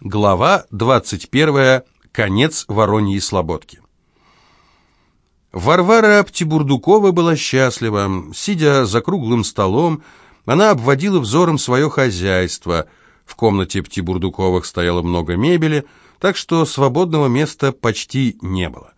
Глава 21. Конец Вороньей Слободки. Варвара Птибурдукова была счастлива. Сидя за круглым столом, она обводила взором свое хозяйство. В комнате Птибурдуковых стояло много мебели, так что свободного места почти не было.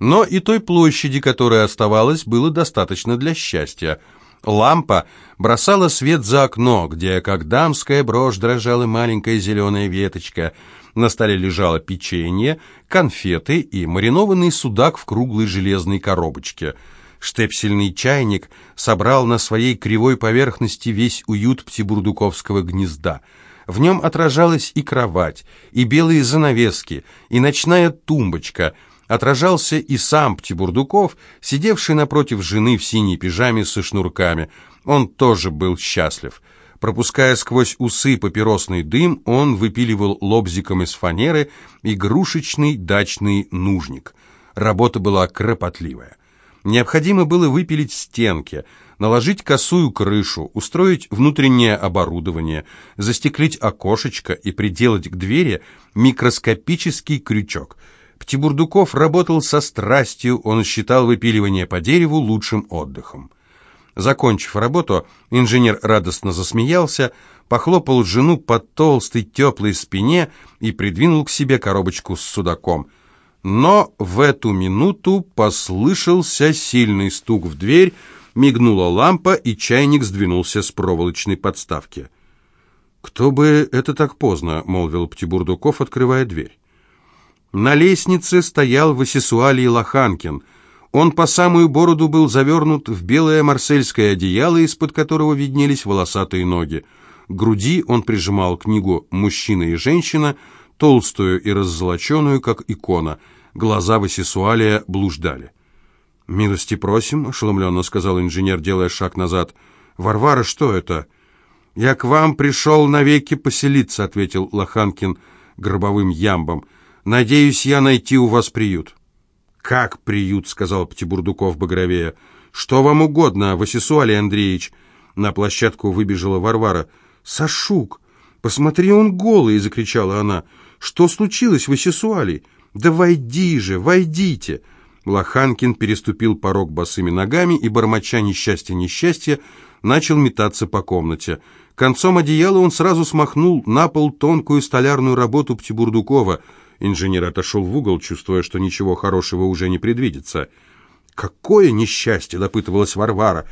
Но и той площади, которая оставалась, было достаточно для счастья. Лампа бросала свет за окно, где, как дамская брошь, дрожала маленькая зеленая веточка. На столе лежало печенье, конфеты и маринованный судак в круглой железной коробочке. Штепсельный чайник собрал на своей кривой поверхности весь уют птибурдуковского гнезда — в нем отражалась и кровать, и белые занавески, и ночная тумбочка. Отражался и сам Птибурдуков, сидевший напротив жены в синей пижаме со шнурками. Он тоже был счастлив. Пропуская сквозь усы папиросный дым, он выпиливал лобзиком из фанеры игрушечный дачный нужник. Работа была кропотливая. Необходимо было выпилить стенки – наложить косую крышу, устроить внутреннее оборудование, застеклить окошечко и приделать к двери микроскопический крючок. Птибурдуков работал со страстью, он считал выпиливание по дереву лучшим отдыхом. Закончив работу, инженер радостно засмеялся, похлопал жену по толстой теплой спине и придвинул к себе коробочку с судаком. Но в эту минуту послышался сильный стук в дверь, Мигнула лампа, и чайник сдвинулся с проволочной подставки. «Кто бы это так поздно?» — молвил Птибурдуков, открывая дверь. На лестнице стоял Васисуалий Лоханкин. Он по самую бороду был завернут в белое марсельское одеяло, из-под которого виднелись волосатые ноги. К груди он прижимал книгу «Мужчина и женщина», толстую и раззолоченную, как икона. Глаза Васисуалия блуждали. «Милости просим», — ошеломленно сказал инженер, делая шаг назад. «Варвара, что это?» «Я к вам пришел навеки поселиться», — ответил Лоханкин гробовым ямбом. «Надеюсь я найти у вас приют». «Как приют?» — сказал Птибурдуков багровея. «Что вам угодно, Васисуалий Андреевич?» На площадку выбежала Варвара. «Сашук! Посмотри, он голый!» — закричала она. «Что случилось, Васисуалий? Да войди же, войдите!» Лоханкин переступил порог босыми ногами и, бормоча несчастье-несчастье, начал метаться по комнате. Концом одеяла он сразу смахнул на пол тонкую столярную работу Птибурдукова. Инженер отошел в угол, чувствуя, что ничего хорошего уже не предвидится. «Какое несчастье!» — допытывалась Варвара.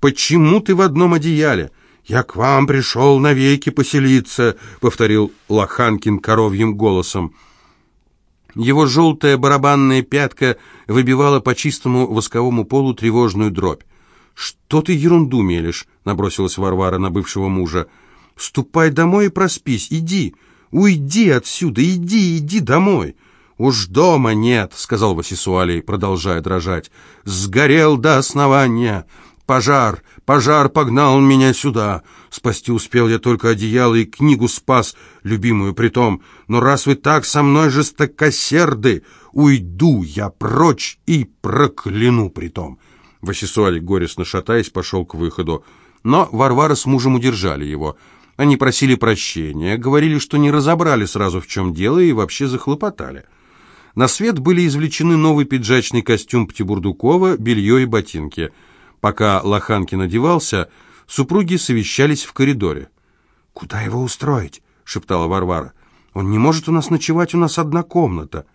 «Почему ты в одном одеяле?» «Я к вам пришел навеки поселиться», — повторил Лоханкин коровьим голосом. Его желтая барабанная пятка выбивала по чистому восковому полу тревожную дробь. «Что ты ерунду мелешь?» — набросилась Варвара на бывшего мужа. «Ступай домой и проспись, иди, уйди отсюда, иди, иди домой». «Уж дома нет», — сказал Васисуалий, продолжая дрожать. «Сгорел до основания. Пожар, пожар погнал меня сюда. Спасти успел я только одеяло и книгу спас, любимую притом. Но раз вы так со мной жестокосерды, уйду я прочь и прокляну притом». Васисуалий, горестно шатаясь, пошел к выходу. Но Варвара с мужем удержали его. Они просили прощения, говорили, что не разобрали сразу, в чем дело, и вообще захлопотали. На свет были извлечены новый пиджачный костюм Птибурдукова, белье и ботинки – Пока Лоханкин одевался, супруги совещались в коридоре. «Куда его устроить?» — шептала Варвара. «Он не может у нас ночевать, у нас одна комната».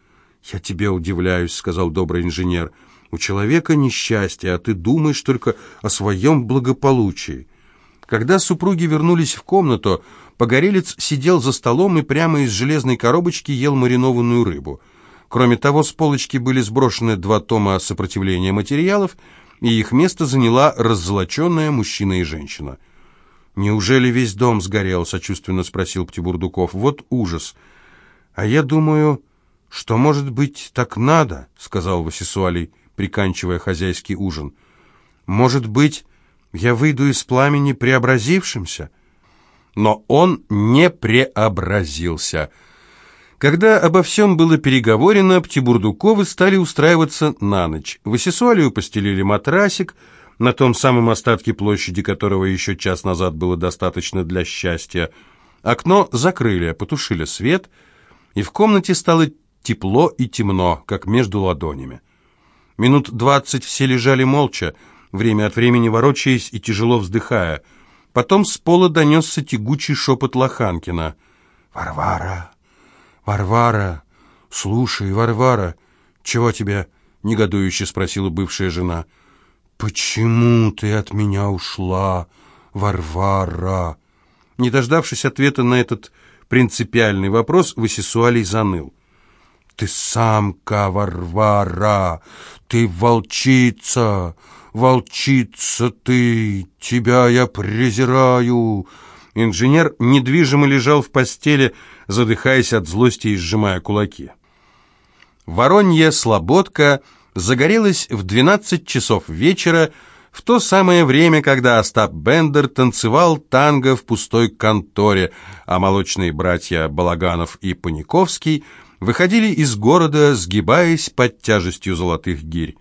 «Я тебе удивляюсь», — сказал добрый инженер. «У человека несчастье, а ты думаешь только о своем благополучии». Когда супруги вернулись в комнату, Погорелец сидел за столом и прямо из железной коробочки ел маринованную рыбу. Кроме того, с полочки были сброшены два тома сопротивления материалов — и их место заняла раззолоченная мужчина и женщина. «Неужели весь дом сгорел?» — сочувственно спросил Птибурдуков. «Вот ужас!» «А я думаю, что, может быть, так надо?» — сказал Васисуалий, приканчивая хозяйский ужин. «Может быть, я выйду из пламени преобразившимся?» Но он не преобразился — когда обо всем было переговорено, Птибурдуковы стали устраиваться на ночь. Васисуалию постелили матрасик, на том самом остатке площади которого еще час назад было достаточно для счастья. Окно закрыли, потушили свет, и в комнате стало тепло и темно, как между ладонями. Минут двадцать все лежали молча, время от времени ворочаясь и тяжело вздыхая. Потом с пола донесся тягучий шепот Лоханкина. «Варвара! Варвара! Слушай, Варвара! Чего тебе?» — негодующе спросила бывшая жена. «Почему ты от меня ушла, Варвара?» Не дождавшись ответа на этот принципиальный вопрос, Васисуалий заныл. «Ты самка, Варвара! Ты волчица! Волчица ты! Тебя я презираю!» Инженер недвижимо лежал в постели, задыхаясь от злости и сжимая кулаки. Воронья слободка загорелась в 12 часов вечера, в то самое время, когда Остап Бендер танцевал танго в пустой конторе, а молочные братья Балаганов и Паниковский выходили из города, сгибаясь под тяжестью золотых гирь.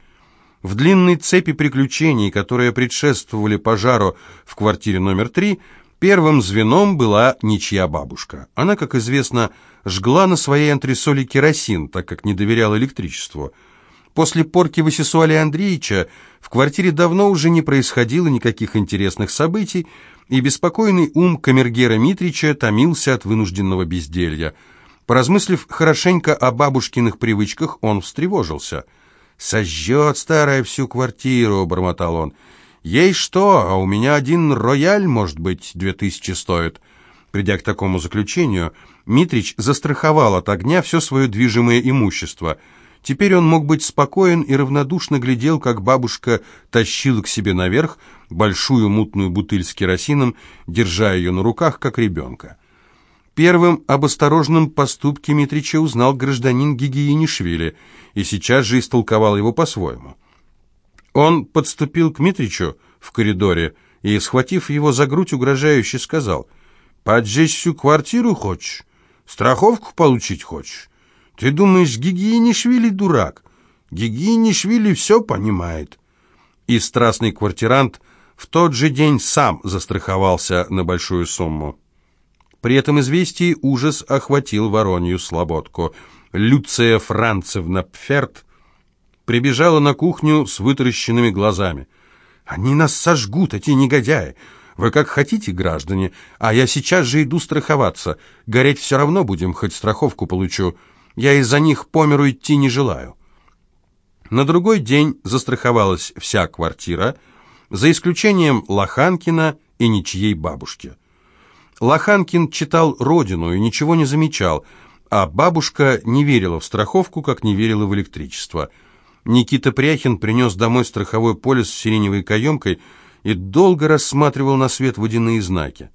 В длинной цепи приключений, которые предшествовали пожару в квартире номер три, первым звеном была ничья бабушка. Она, как известно, жгла на своей антресоли керосин, так как не доверяла электричеству. После порки Васисуалия Андреевича в квартире давно уже не происходило никаких интересных событий, и беспокойный ум камергера Митрича томился от вынужденного безделья. Поразмыслив хорошенько о бабушкиных привычках, он встревожился. «Сожжет старая всю квартиру», — бормотал он. «Ей что, а у меня один рояль, может быть, две тысячи стоит». Придя к такому заключению, Митрич застраховал от огня все свое движимое имущество — Теперь он мог быть спокоен и равнодушно глядел, как бабушка тащила к себе наверх большую мутную бутыль с керосином, держа ее на руках, как ребенка. Первым об осторожном поступке Митрича узнал гражданин Гигиенишвили и сейчас же истолковал его по-своему. Он подступил к Митричу в коридоре и, схватив его за грудь, угрожающе сказал, «Поджечь всю квартиру хочешь? Страховку получить хочешь? Ты думаешь, Гигиенишвили дурак? Гигиенишвили все понимает. И страстный квартирант в тот же день сам застраховался на большую сумму. При этом известии ужас охватил Воронью Слободку. Люция Францевна Пферт прибежала на кухню с вытаращенными глазами. «Они нас сожгут, эти негодяи! Вы как хотите, граждане, а я сейчас же иду страховаться. Гореть все равно будем, хоть страховку получу». Я из-за них по миру идти не желаю. На другой день застраховалась вся квартира, за исключением Лоханкина и ничьей бабушки. Лоханкин читал «Родину» и ничего не замечал, а бабушка не верила в страховку, как не верила в электричество. Никита Пряхин принес домой страховой полис с сиреневой каемкой и долго рассматривал на свет водяные знаки.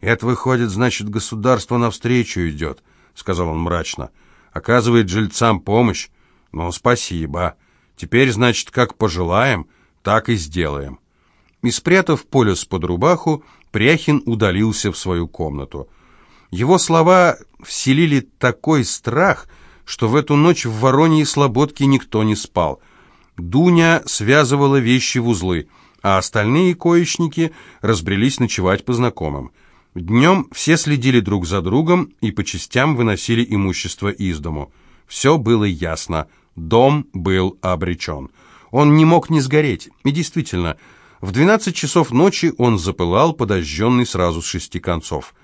«Это, выходит, значит, государство навстречу идет», — сказал он мрачно оказывает жильцам помощь. Ну, спасибо. Теперь, значит, как пожелаем, так и сделаем. И спрятав полюс под рубаху, Пряхин удалился в свою комнату. Его слова вселили такой страх, что в эту ночь в Вороньей Слободке никто не спал. Дуня связывала вещи в узлы, а остальные коечники разбрелись ночевать по знакомым. Днем все следили друг за другом и по частям выносили имущество из дому. Все было ясно. Дом был обречен. Он не мог не сгореть. И действительно, в 12 часов ночи он запылал, подожженный сразу с шести концов.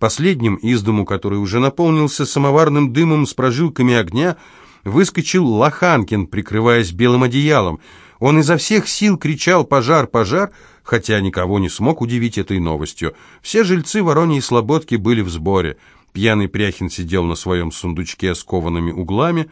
Последним из дому, который уже наполнился самоварным дымом с прожилками огня, выскочил Лоханкин, прикрываясь белым одеялом. Он изо всех сил кричал «Пожар! Пожар!», хотя никого не смог удивить этой новостью. Все жильцы Вороньей Слободки были в сборе. Пьяный Пряхин сидел на своем сундучке с коваными углами.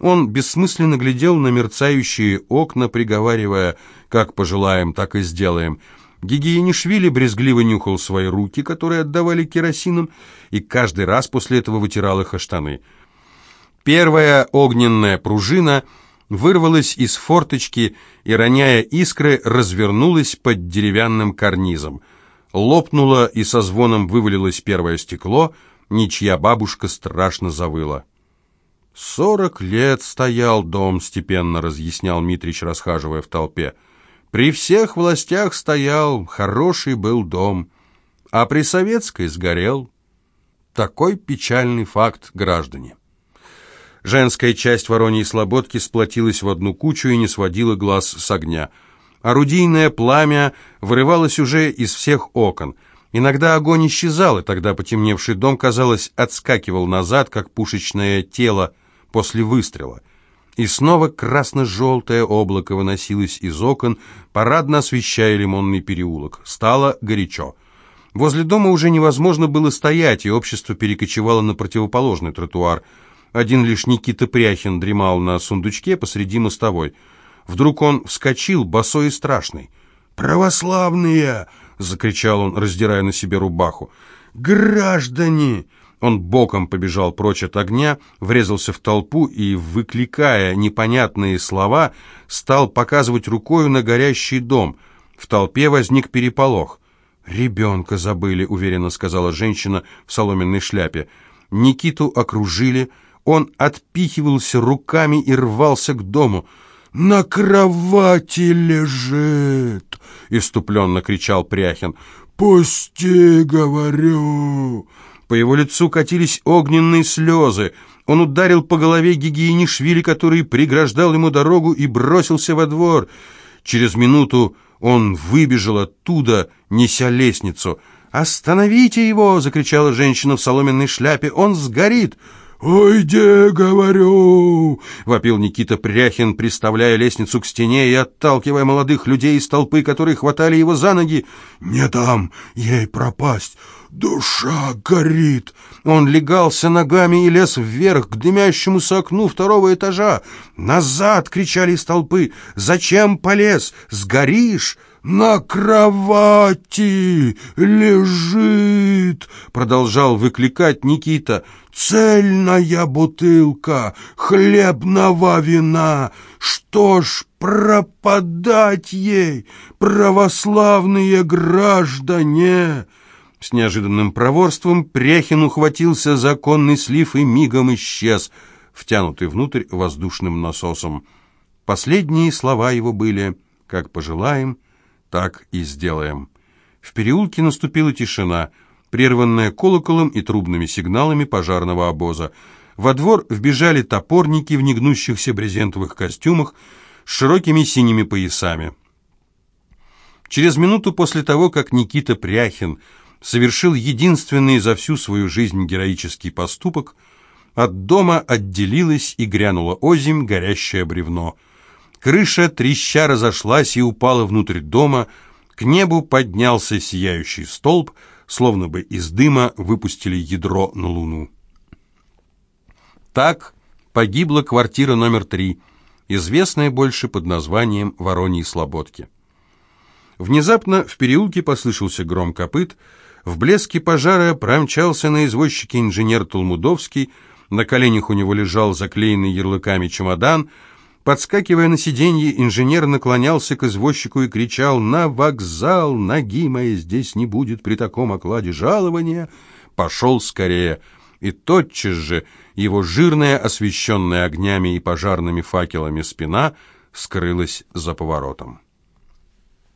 Он бессмысленно глядел на мерцающие окна, приговаривая «как пожелаем, так и сделаем». Гигиенишвили брезгливо нюхал свои руки, которые отдавали керосином, и каждый раз после этого вытирал их о штаны. Первая огненная пружина — вырвалась из форточки и, роняя искры, развернулась под деревянным карнизом. Лопнуло и со звоном вывалилось первое стекло, ничья бабушка страшно завыла. «Сорок лет стоял дом», — степенно разъяснял Митрич, расхаживая в толпе. «При всех властях стоял, хороший был дом, а при советской сгорел». Такой печальный факт, граждане. Женская часть Вороньей Слободки сплотилась в одну кучу и не сводила глаз с огня. Орудийное пламя вырывалось уже из всех окон. Иногда огонь исчезал, и тогда потемневший дом, казалось, отскакивал назад, как пушечное тело после выстрела. И снова красно-желтое облако выносилось из окон, парадно освещая лимонный переулок. Стало горячо. Возле дома уже невозможно было стоять, и общество перекочевало на противоположный тротуар. Один лишь Никита Пряхин дремал на сундучке посреди мостовой. Вдруг он вскочил, босой и страшный. «Православные!» — закричал он, раздирая на себе рубаху. «Граждане!» Он боком побежал прочь от огня, врезался в толпу и, выкликая непонятные слова, стал показывать рукою на горящий дом. В толпе возник переполох. «Ребенка забыли», — уверенно сказала женщина в соломенной шляпе. Никиту окружили, он отпихивался руками и рвался к дому. «На кровати лежит!» — иступленно кричал Пряхин. «Пусти, говорю!» По его лицу катились огненные слезы. Он ударил по голове гигиенишвили, который преграждал ему дорогу, и бросился во двор. Через минуту он выбежал оттуда, неся лестницу. «Остановите его!» — закричала женщина в соломенной шляпе. «Он сгорит!» «Уйди, говорю!» — вопил Никита Пряхин, приставляя лестницу к стене и отталкивая молодых людей из толпы, которые хватали его за ноги. «Не дам ей пропасть! Душа горит!» Он легался ногами и лез вверх к дымящемуся окну второго этажа. «Назад!» — кричали из толпы. «Зачем полез? Сгоришь!» «На кровати лежит!» — продолжал выкликать Никита. «Цельная бутылка хлебного вина! Что ж пропадать ей, православные граждане!» С неожиданным проворством Пряхин ухватился за конный слив и мигом исчез, втянутый внутрь воздушным насосом. Последние слова его были «Как пожелаем, так и сделаем». В переулке наступила тишина, прерванная колоколом и трубными сигналами пожарного обоза. Во двор вбежали топорники в негнущихся брезентовых костюмах с широкими синими поясами. Через минуту после того, как Никита Пряхин совершил единственный за всю свою жизнь героический поступок, от дома отделилась и грянула озимь горящее бревно. Крыша треща разошлась и упала внутрь дома, к небу поднялся сияющий столб, словно бы из дыма выпустили ядро на луну. Так погибла квартира номер три, известная больше под названием Вороньи Слободки. Внезапно в переулке послышался гром копыт, в блеске пожара промчался на извозчике инженер Толмудовский, на коленях у него лежал заклеенный ярлыками чемодан. Подскакивая на сиденье, инженер наклонялся к извозчику и кричал «На вокзал! Ноги моей здесь не будет при таком окладе жалования!» Пошел скорее. И тотчас же его жирная, освещенная огнями и пожарными факелами спина скрылась за поворотом.